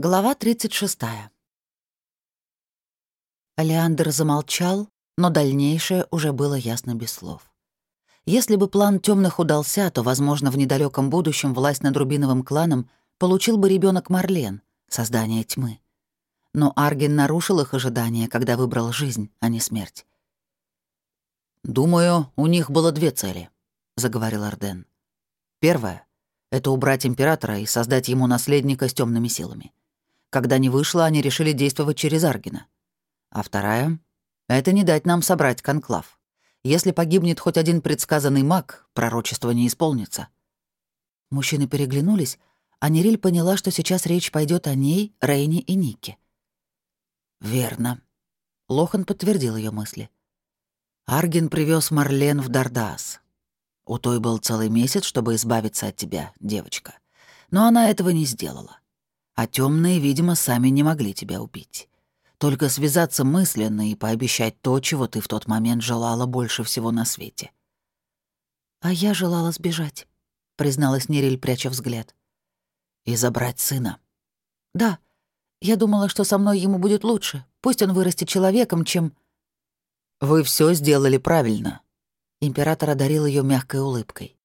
Глава 36. Алеандр замолчал, но дальнейшее уже было ясно без слов. Если бы план темных удался, то, возможно, в недалеком будущем власть над Рубиновым кланом получил бы ребенок Марлен, создание тьмы. Но Арген нарушил их ожидания, когда выбрал жизнь, а не смерть. «Думаю, у них было две цели», — заговорил Арден. «Первая — это убрать императора и создать ему наследника с темными силами. Когда не вышло, они решили действовать через Аргина. А вторая — это не дать нам собрать конклав. Если погибнет хоть один предсказанный маг, пророчество не исполнится. Мужчины переглянулись, а Нериль поняла, что сейчас речь пойдет о ней, Рейне и Нике. «Верно», — Лохан подтвердил ее мысли. «Аргин привез Марлен в Дардас. У той был целый месяц, чтобы избавиться от тебя, девочка. Но она этого не сделала. А темные, видимо, сами не могли тебя убить. Только связаться мысленно и пообещать то, чего ты в тот момент желала больше всего на свете. «А я желала сбежать», — призналась Нериль, пряча взгляд. «И забрать сына». «Да. Я думала, что со мной ему будет лучше. Пусть он вырастет человеком, чем...» «Вы все сделали правильно». Император одарил ее мягкой улыбкой.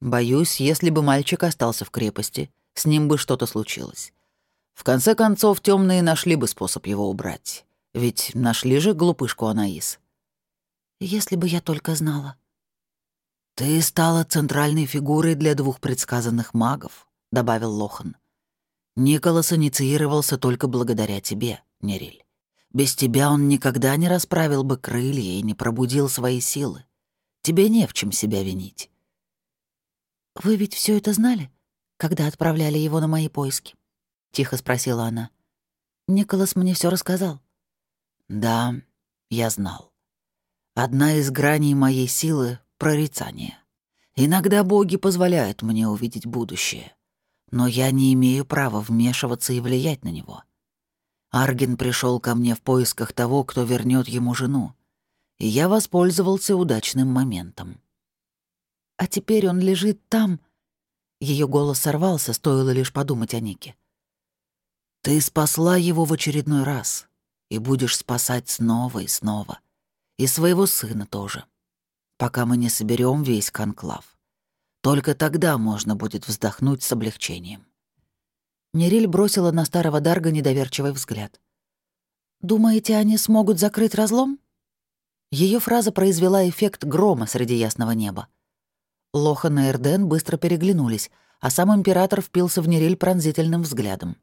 «Боюсь, если бы мальчик остался в крепости, с ним бы что-то случилось. В конце концов, темные нашли бы способ его убрать. Ведь нашли же глупышку Анаис. Если бы я только знала. «Ты стала центральной фигурой для двух предсказанных магов», — добавил Лохан. «Николас инициировался только благодаря тебе, Нериль. Без тебя он никогда не расправил бы крылья и не пробудил свои силы. Тебе не в чем себя винить». «Вы ведь все это знали, когда отправляли его на мои поиски?» — тихо спросила она. «Николас мне все рассказал». «Да, я знал. Одна из граней моей силы — прорицание. Иногда боги позволяют мне увидеть будущее, но я не имею права вмешиваться и влиять на него. Арген пришел ко мне в поисках того, кто вернет ему жену, и я воспользовался удачным моментом. А теперь он лежит там. Ее голос сорвался, стоило лишь подумать о Нике. Ты спасла его в очередной раз и будешь спасать снова и снова. И своего сына тоже. Пока мы не соберем весь конклав. Только тогда можно будет вздохнуть с облегчением. Нериль бросила на старого Дарга недоверчивый взгляд. «Думаете, они смогут закрыть разлом?» Ее фраза произвела эффект грома среди ясного неба. Лохан и Эрден быстро переглянулись, а сам император впился в Нериль пронзительным взглядом.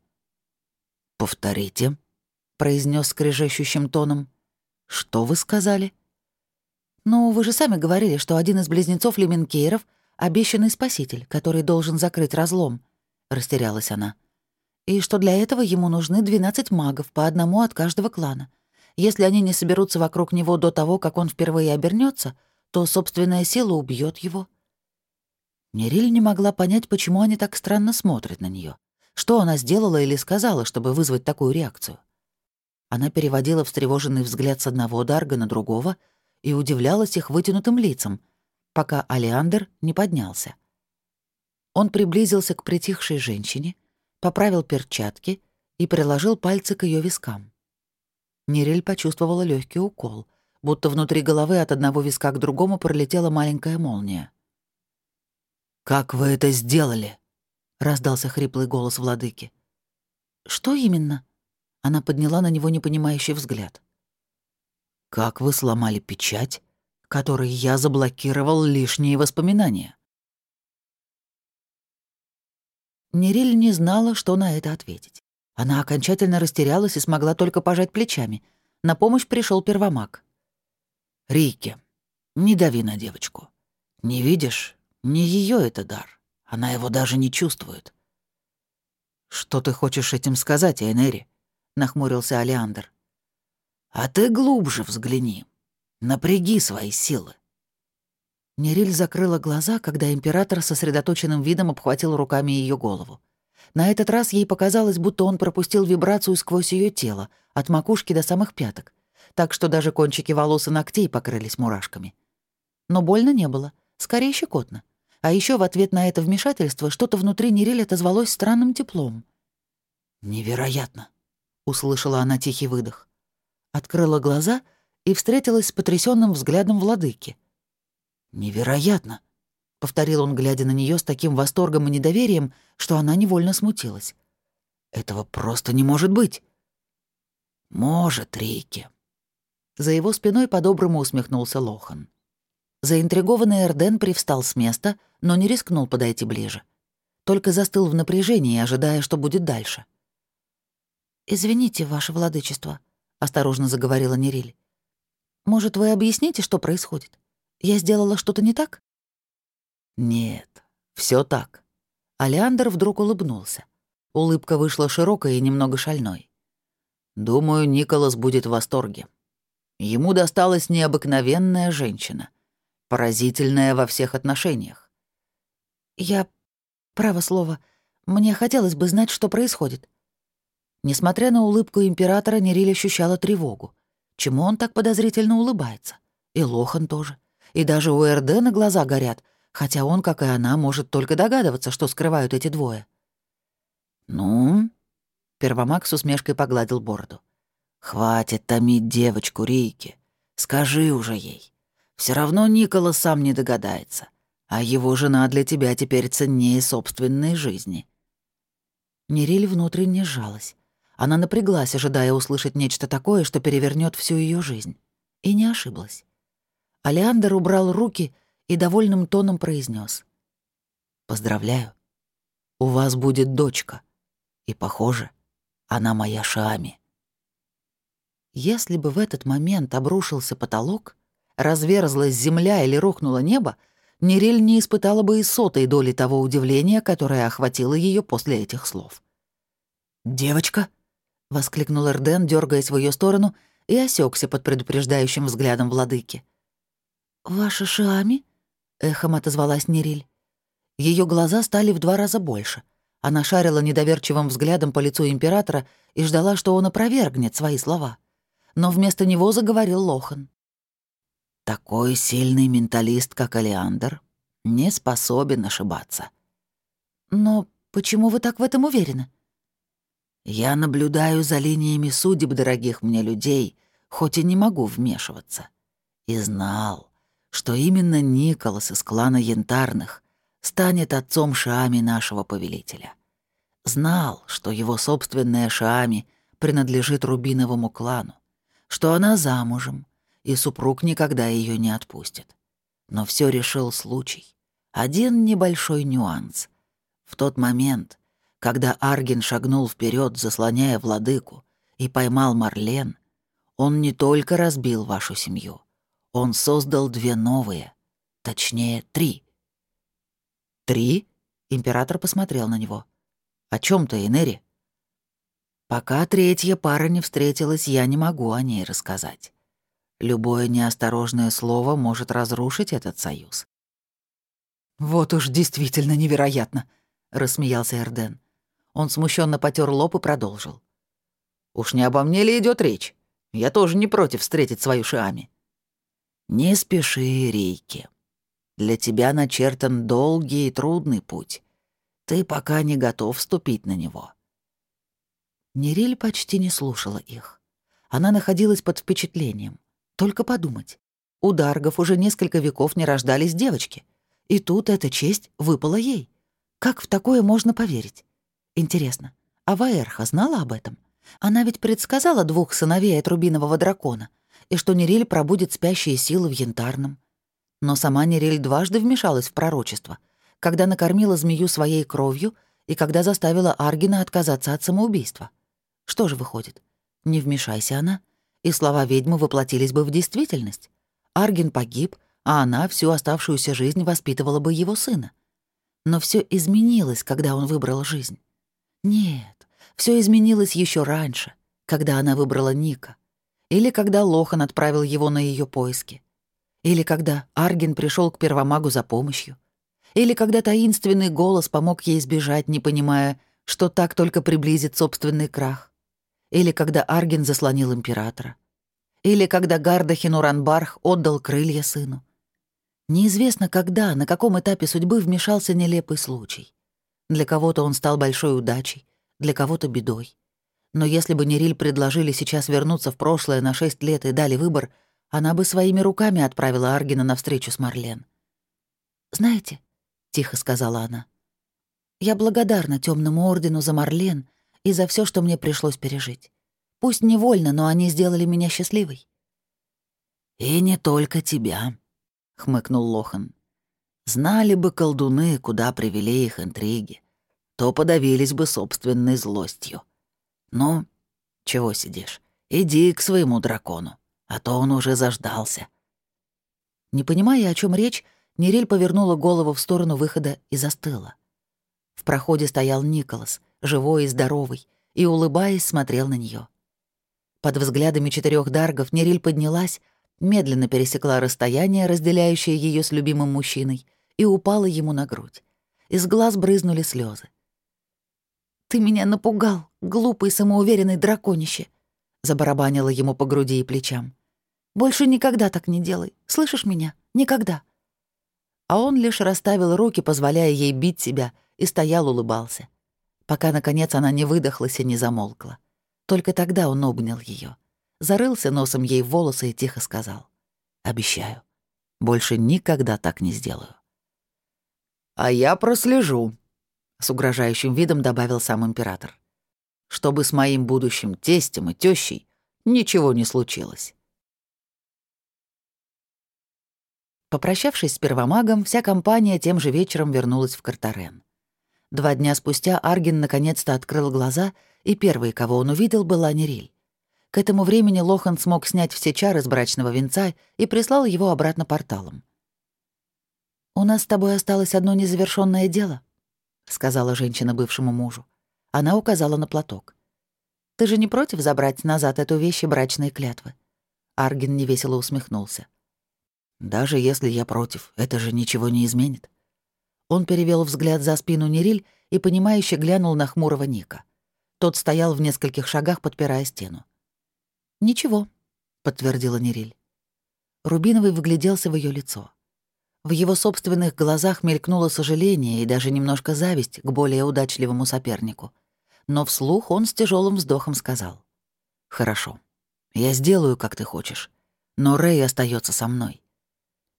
«Повторите», — произнес скрежещущим тоном. «Что вы сказали?» «Ну, вы же сами говорили, что один из близнецов Леменкейров — обещанный спаситель, который должен закрыть разлом», — растерялась она. «И что для этого ему нужны 12 магов, по одному от каждого клана. Если они не соберутся вокруг него до того, как он впервые обернется, то собственная сила убьет его». Нериль не могла понять, почему они так странно смотрят на нее. Что она сделала или сказала, чтобы вызвать такую реакцию? Она переводила встревоженный взгляд с одного Дарга на другого и удивлялась их вытянутым лицам, пока Алиандр не поднялся. Он приблизился к притихшей женщине, поправил перчатки и приложил пальцы к ее вискам. Нерель почувствовала легкий укол, будто внутри головы от одного виска к другому пролетела маленькая молния. «Как вы это сделали?» — раздался хриплый голос владыки. «Что именно?» Она подняла на него непонимающий взгляд. «Как вы сломали печать, которой я заблокировал лишние воспоминания?» Нериль не знала, что на это ответить. Она окончательно растерялась и смогла только пожать плечами. На помощь пришел первомаг. «Рике, не дави на девочку. Не видишь, не ее это дар. Она его даже не чувствует. «Что ты хочешь этим сказать, Айнери?» — нахмурился Алиандр. «А ты глубже взгляни. Напряги свои силы». Нериль закрыла глаза, когда император сосредоточенным видом обхватил руками ее голову. На этот раз ей показалось, будто он пропустил вибрацию сквозь ее тело, от макушки до самых пяток, так что даже кончики волос и ногтей покрылись мурашками. Но больно не было, скорее щекотно. А еще в ответ на это вмешательство что-то внутри Нериль отозвалось странным теплом. «Невероятно!» — услышала она тихий выдох. Открыла глаза и встретилась с потрясенным взглядом владыки. «Невероятно!» — повторил он, глядя на нее с таким восторгом и недоверием, что она невольно смутилась. «Этого просто не может быть!» «Может, Рейки!» За его спиной по-доброму усмехнулся Лохан. Заинтригованный Эрден привстал с места, но не рискнул подойти ближе. Только застыл в напряжении, ожидая, что будет дальше. «Извините, ваше владычество», — осторожно заговорила Нериль. «Может, вы объясните, что происходит? Я сделала что-то не так?» «Нет, все так». Алиандр вдруг улыбнулся. Улыбка вышла широкой и немного шальной. «Думаю, Николас будет в восторге. Ему досталась необыкновенная женщина, поразительная во всех отношениях. «Я... право слово, мне хотелось бы знать, что происходит». Несмотря на улыбку императора, Нериль ощущала тревогу. Чему он так подозрительно улыбается? И Лохан тоже. И даже у Эрдена глаза горят, хотя он, как и она, может только догадываться, что скрывают эти двое. «Ну?» — Первомаг с усмешкой погладил бороду. «Хватит томить девочку Рейки. Скажи уже ей. Все равно Никола сам не догадается, а его жена для тебя теперь ценнее собственной жизни». Нериль внутренне сжалась. Она напряглась, ожидая услышать нечто такое, что перевернет всю ее жизнь. И не ошиблась. Алеандр убрал руки и довольным тоном произнес: «Поздравляю. У вас будет дочка. И, похоже, она моя Шами». Если бы в этот момент обрушился потолок, разверзлась земля или рухнуло небо, Нериль не испытала бы и сотой доли того удивления, которое охватило ее после этих слов. «Девочка?» — воскликнул Эрден, дергаясь в ее сторону, и осекся под предупреждающим взглядом владыки. «Ваша Шиами?» — эхом отозвалась Нериль. Ее глаза стали в два раза больше. Она шарила недоверчивым взглядом по лицу императора и ждала, что он опровергнет свои слова. Но вместо него заговорил Лохан. Такой сильный менталист, как Алиандр, не способен ошибаться. Но почему вы так в этом уверены? Я наблюдаю за линиями судеб дорогих мне людей, хоть и не могу вмешиваться. И знал, что именно Николас из клана Янтарных станет отцом Шами нашего повелителя. Знал, что его собственная Шами принадлежит Рубиновому клану, что она замужем, и супруг никогда ее не отпустит. Но все решил случай. Один небольшой нюанс. В тот момент, когда Арген шагнул вперед, заслоняя владыку, и поймал Марлен, он не только разбил вашу семью, он создал две новые, точнее, три. «Три?» — император посмотрел на него. «О чем ты, Энери?» «Пока третья пара не встретилась, я не могу о ней рассказать. Любое неосторожное слово может разрушить этот союз. «Вот уж действительно невероятно», — рассмеялся Эрден. Он смущенно потер лоб и продолжил. «Уж не обо мне ли идет речь? Я тоже не против встретить свою Шиами». «Не спеши, Рейки. Для тебя начертан долгий и трудный путь. Ты пока не готов вступить на него». Нериль почти не слушала их. Она находилась под впечатлением. Только подумать. У Даргов уже несколько веков не рождались девочки. И тут эта честь выпала ей. Как в такое можно поверить? Интересно, а Ваэрха знала об этом? Она ведь предсказала двух сыновей от рубинового дракона, и что Нериль пробудет спящие силы в янтарном. Но сама Нериль дважды вмешалась в пророчество, когда накормила змею своей кровью и когда заставила Аргина отказаться от самоубийства. Что же выходит? Не вмешайся она — и слова ведьмы воплотились бы в действительность. Арген погиб, а она всю оставшуюся жизнь воспитывала бы его сына. Но все изменилось, когда он выбрал жизнь. Нет, все изменилось еще раньше, когда она выбрала Ника. Или когда Лохан отправил его на ее поиски. Или когда Арген пришел к первомагу за помощью. Или когда таинственный голос помог ей избежать, не понимая, что так только приблизит собственный крах. Или когда Арген заслонил императора. Или когда Гардахин Уранбарх отдал крылья сыну. Неизвестно, когда, на каком этапе судьбы вмешался нелепый случай. Для кого-то он стал большой удачей, для кого-то бедой. Но если бы Нериль предложили сейчас вернуться в прошлое на шесть лет и дали выбор, она бы своими руками отправила Аргина на встречу с Марлен. «Знаете», — тихо сказала она, — «я благодарна темному ордену за Марлен и за все, что мне пришлось пережить. Пусть невольно, но они сделали меня счастливой». «И не только тебя», — хмыкнул Лохан. «Знали бы колдуны, куда привели их интриги, то подавились бы собственной злостью. Ну, чего сидишь? Иди к своему дракону, а то он уже заждался». Не понимая, о чем речь, Нериль повернула голову в сторону выхода и застыла. В проходе стоял Николас, живой и здоровый, и, улыбаясь, смотрел на нее. Под взглядами четырех даргов Нериль поднялась, медленно пересекла расстояние, разделяющее ее с любимым мужчиной, и упала ему на грудь. Из глаз брызнули слезы. «Ты меня напугал, глупый самоуверенный драконище!» забарабанила ему по груди и плечам. «Больше никогда так не делай. Слышишь меня? Никогда!» А он лишь расставил руки, позволяя ей бить себя, и стоял, улыбался. Пока, наконец, она не выдохлась и не замолкла. Только тогда он обнял ее, зарылся носом ей в волосы и тихо сказал. «Обещаю, больше никогда так не сделаю». «А я прослежу», — с угрожающим видом добавил сам император. «Чтобы с моим будущим тестем и тещей ничего не случилось». Попрощавшись с первомагом, вся компания тем же вечером вернулась в Картарен. Два дня спустя Арген наконец-то открыл глаза, и первой, кого он увидел, была Нериль. К этому времени Лохан смог снять все чары с брачного венца и прислал его обратно порталом. «У нас с тобой осталось одно незавершенное дело», — сказала женщина бывшему мужу. Она указала на платок. «Ты же не против забрать назад эту вещь и брачные клятвы?» Арген невесело усмехнулся. «Даже если я против, это же ничего не изменит. Он перевел взгляд за спину Нериль и, понимающе глянул на хмурого Ника. Тот стоял в нескольких шагах, подпирая стену. «Ничего», — подтвердила Нериль. Рубиновый выгляделся в ее лицо. В его собственных глазах мелькнуло сожаление и даже немножко зависть к более удачливому сопернику. Но вслух он с тяжелым вздохом сказал. «Хорошо. Я сделаю, как ты хочешь. Но Рэй остается со мной.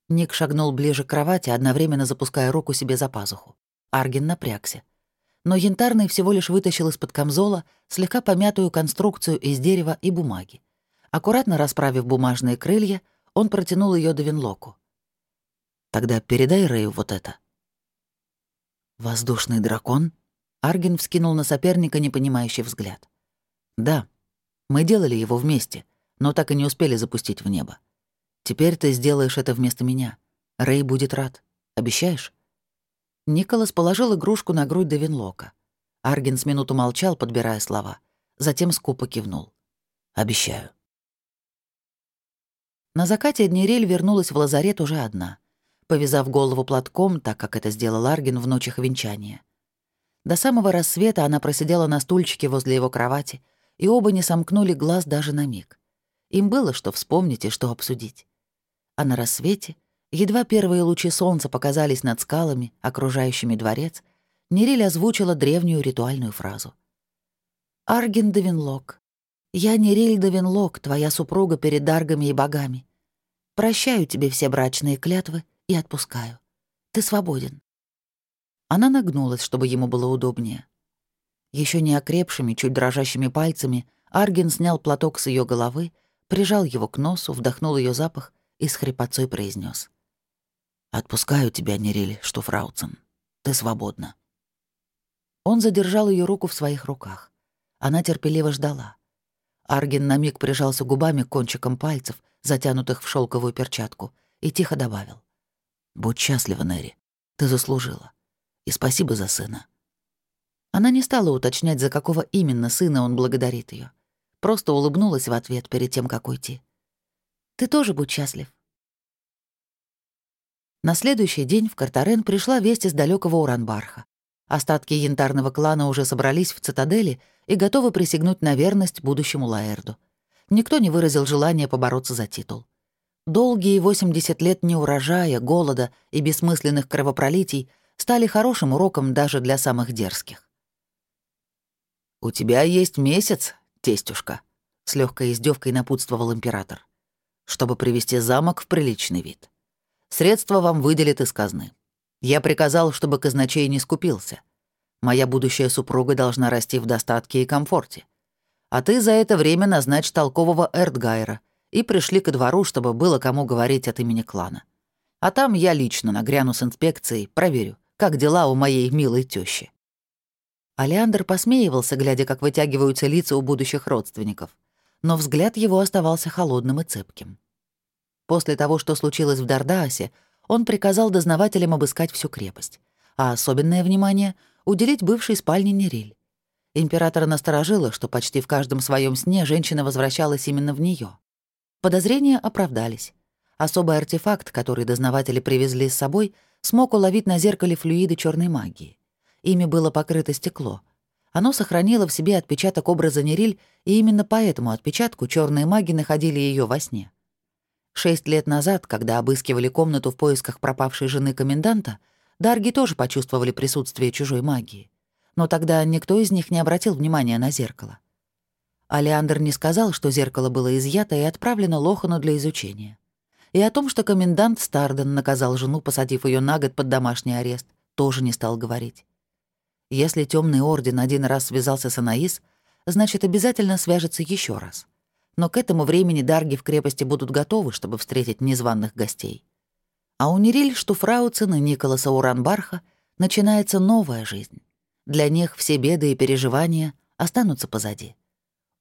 Ник шагнул ближе к кровати, одновременно запуская руку себе за пазуху. Арген напрягся. Но Янтарный всего лишь вытащил из-под камзола слегка помятую конструкцию из дерева и бумаги. Аккуратно расправив бумажные крылья, он протянул ее до Винлоку. «Тогда передай Рэю вот это». «Воздушный дракон?» Арген вскинул на соперника непонимающий взгляд. «Да, мы делали его вместе, но так и не успели запустить в небо. Теперь ты сделаешь это вместо меня. Рэй будет рад. Обещаешь?» Николас положил игрушку на грудь Девинлока. Арген с минуту молчал, подбирая слова. Затем скупо кивнул. «Обещаю». На закате Днерель вернулась в лазарет уже одна, повязав голову платком, так как это сделал Арген в ночь их венчания. До самого рассвета она просидела на стульчике возле его кровати, и оба не сомкнули глаз даже на миг. Им было что вспомнить и что обсудить. А на рассвете, едва первые лучи солнца показались над скалами, окружающими дворец, Нериль озвучила древнюю ритуальную фразу. «Арген Давинлок, я Нериль Давинлок, твоя супруга перед даргами и богами. Прощаю тебе все брачные клятвы и отпускаю. Ты свободен». Она нагнулась, чтобы ему было удобнее. Еще не окрепшими, чуть дрожащими пальцами Арген снял платок с ее головы, прижал его к носу, вдохнул ее запах и с хрипотцой произнес: «Отпускаю тебя, Нериль Штуфрауцен. Ты свободна». Он задержал ее руку в своих руках. Она терпеливо ждала. Арген на миг прижался губами к кончикам пальцев, затянутых в шелковую перчатку, и тихо добавил. «Будь счастлива, Нери. Ты заслужила. И спасибо за сына». Она не стала уточнять, за какого именно сына он благодарит ее. Просто улыбнулась в ответ перед тем, как уйти. Ты тоже будь счастлив. На следующий день в Картарен пришла весть из далекого Уранбарха. Остатки янтарного клана уже собрались в цитадели и готовы присягнуть на верность будущему Лаэрду. Никто не выразил желания побороться за титул. Долгие 80 лет неурожая, голода и бессмысленных кровопролитий стали хорошим уроком даже для самых дерзких. «У тебя есть месяц, тестюшка», — с легкой издевкой напутствовал император, «чтобы привести замок в приличный вид. Средства вам выделят из казны. Я приказал, чтобы казначей не скупился. Моя будущая супруга должна расти в достатке и комфорте. А ты за это время назначь толкового Эрдгайра и пришли ко двору, чтобы было кому говорить от имени клана. А там я лично нагряну с инспекцией, проверю, как дела у моей милой тещи. Алеандр посмеивался, глядя, как вытягиваются лица у будущих родственников, но взгляд его оставался холодным и цепким. После того, что случилось в Дардаасе, он приказал дознавателям обыскать всю крепость, а особенное внимание — уделить бывшей спальне Нериль. Императора насторожило, что почти в каждом своем сне женщина возвращалась именно в нее. Подозрения оправдались. Особый артефакт, который дознаватели привезли с собой, смог уловить на зеркале флюиды черной магии. Ими было покрыто стекло. Оно сохранило в себе отпечаток образа Нериль, и именно по этому отпечатку черные маги находили ее во сне. Шесть лет назад, когда обыскивали комнату в поисках пропавшей жены коменданта, Дарги тоже почувствовали присутствие чужой магии. Но тогда никто из них не обратил внимания на зеркало. Алеандр не сказал, что зеркало было изъято и отправлено Лохану для изучения. И о том, что комендант Старден наказал жену, посадив ее на год под домашний арест, тоже не стал говорить. Если темный орден один раз связался с Анаис, значит, обязательно свяжется еще раз но к этому времени дарги в крепости будут готовы, чтобы встретить незваных гостей. А у Нериль Штуфрауцен и Николаса Уранбарха начинается новая жизнь. Для них все беды и переживания останутся позади.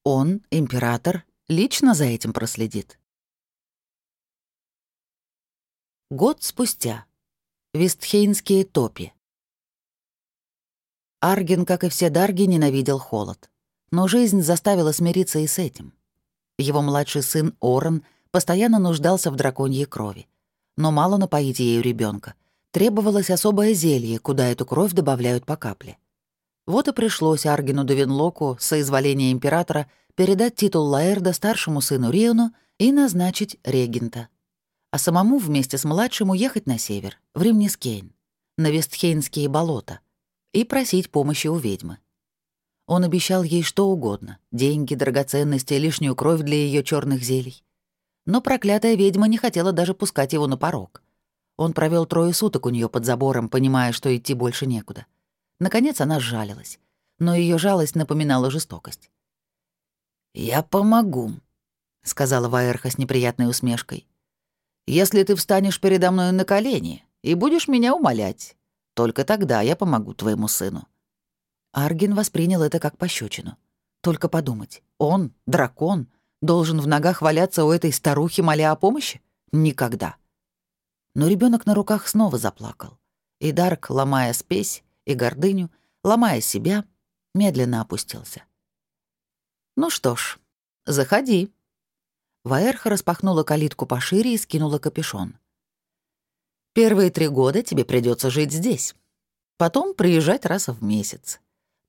Он, император, лично за этим проследит. Год спустя. Вестхейнские топи. Арген, как и все дарги, ненавидел холод. Но жизнь заставила смириться и с этим. Его младший сын Орен постоянно нуждался в драконьей крови. Но мало напоить ею ребенка. Требовалось особое зелье, куда эту кровь добавляют по капле. Вот и пришлось Аргину Довинлоку, соизволения императора, передать титул Лаэрда старшему сыну Риону и назначить регента. А самому вместе с младшим уехать на север, в Римнискейн, на Вестхейнские болота, и просить помощи у ведьмы. Он обещал ей что угодно — деньги, драгоценности, лишнюю кровь для ее черных зелий. Но проклятая ведьма не хотела даже пускать его на порог. Он провел трое суток у нее под забором, понимая, что идти больше некуда. Наконец она сжалилась, но ее жалость напоминала жестокость. «Я помогу», — сказала Ваэрха с неприятной усмешкой. «Если ты встанешь передо мной на колени и будешь меня умолять, только тогда я помогу твоему сыну. Аргин воспринял это как пощечину. Только подумать, он, дракон, должен в ногах валяться у этой старухи, моля о помощи? Никогда. Но ребенок на руках снова заплакал. И Дарк, ломая спесь и гордыню, ломая себя, медленно опустился. «Ну что ж, заходи». Ваэрха распахнула калитку пошире и скинула капюшон. «Первые три года тебе придется жить здесь. Потом приезжать раз в месяц.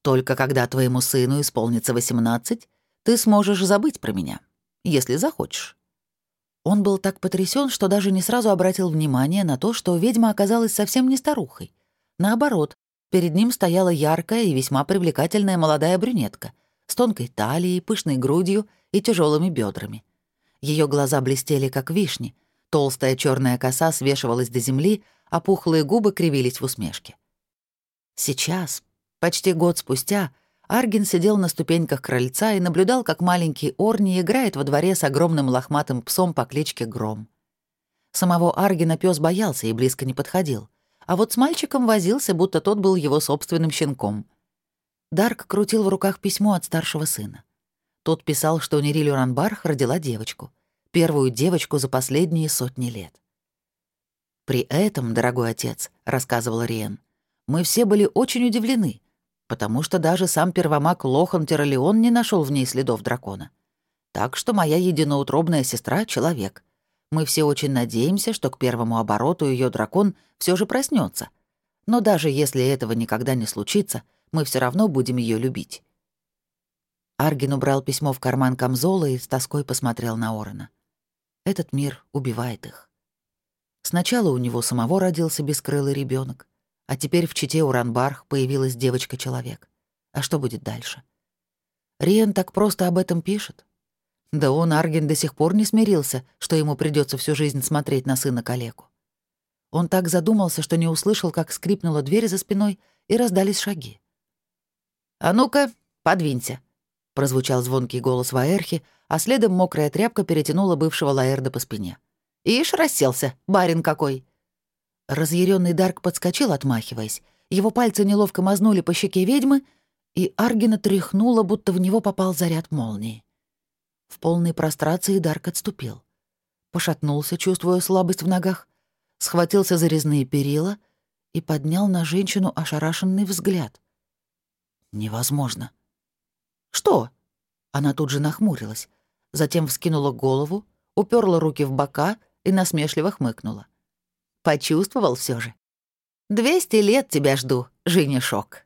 Только когда твоему сыну исполнится 18, ты сможешь забыть про меня, если захочешь». Он был так потрясен, что даже не сразу обратил внимание на то, что ведьма оказалась совсем не старухой. Наоборот, перед ним стояла яркая и весьма привлекательная молодая брюнетка с тонкой талией, пышной грудью и тяжелыми бедрами. Ее глаза блестели, как вишни, толстая черная коса свешивалась до земли, а пухлые губы кривились в усмешке. Сейчас, Почти год спустя Аргин сидел на ступеньках крыльца и наблюдал, как маленький Орни играет во дворе с огромным лохматым псом по кличке Гром. Самого Аргина пес боялся и близко не подходил, а вот с мальчиком возился, будто тот был его собственным щенком. Дарк крутил в руках письмо от старшего сына. Тот писал, что Нериль Ранбарх родила девочку, первую девочку за последние сотни лет. «При этом, дорогой отец», — рассказывал Риен, — «мы все были очень удивлены, потому что даже сам первомаг Лохан Тиролеон не нашел в ней следов дракона. Так что моя единоутробная сестра — человек. Мы все очень надеемся, что к первому обороту ее дракон все же проснется. Но даже если этого никогда не случится, мы все равно будем ее любить. Аргин убрал письмо в карман камзола и с тоской посмотрел на Орена. Этот мир убивает их. Сначала у него самого родился бескрылый ребенок, а теперь в Чите Уранбарх появилась девочка-человек. А что будет дальше? Риен так просто об этом пишет. Да он, Арген, до сих пор не смирился, что ему придется всю жизнь смотреть на сына калеку. Он так задумался, что не услышал, как скрипнула дверь за спиной, и раздались шаги. «А ну-ка, подвинься», — прозвучал звонкий голос Ваэрхи, а следом мокрая тряпка перетянула бывшего Лаэрда по спине. «Ишь, расселся, барин какой!» Разъяренный Дарк подскочил, отмахиваясь. Его пальцы неловко мазнули по щеке ведьмы, и Аргина тряхнуло, будто в него попал заряд молнии. В полной прострации Дарк отступил. Пошатнулся, чувствуя слабость в ногах, схватился за резные перила и поднял на женщину ошарашенный взгляд. «Невозможно». «Что?» Она тут же нахмурилась, затем вскинула голову, уперла руки в бока и насмешливо хмыкнула. «Почувствовал все же. Двести лет тебя жду, женишок».